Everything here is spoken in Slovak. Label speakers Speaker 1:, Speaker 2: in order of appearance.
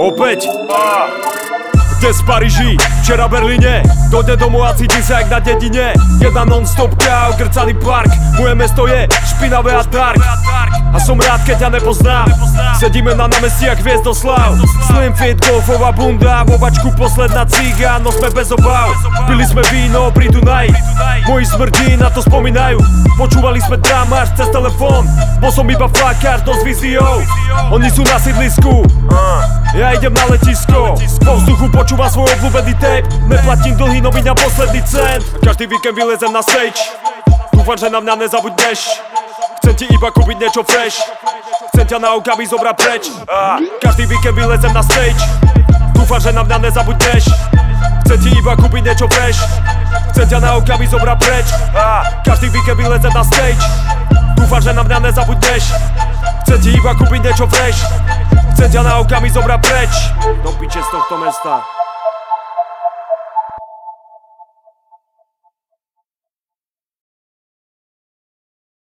Speaker 1: Opäť? Dnes v Paríži, včera v Berlíne. Dojde domov a cítim sa jak na dedine. Jedna non-stop káv, grcaný park. Moje mesto je špinavé a dark. A som rád, keď ťa nepoznám Sedíme na námestí jak Hviezdoslav Slim fit, golfová bunda Vo vačku posledná ciga, no sme bez obav. Pili sme víno pri Dunaji. Moji smrdí na to spomínajú. Počúvali sme až cez telefón Bol som iba flakár, to s víziou. Oni sú na sídlisku Ja idem na letisko. Vo vzduchu počúva svoj obľúbený tape. Neplatím dlhý, no na posledný cent. Každý víkend vylezem na stage. Dúfam, že na mňa nezabudneš Chcem ti iba kúpiť niečo fresh. Chcem ťa na okami zobrať preč. Každý víkend vylezem na stage. Dúfam, že na mňa nezabudneš Chcem ti iba kúpiť niečo fresh. Chcem ťa na okami zobrať preč. Každý víkend vylezem na stage. Dúfam, že na mňa nezabudneš Chcem ti iba kúpiť niečo fresh Chcem ťa na okami zobrať preč. Do piče z tohto mesta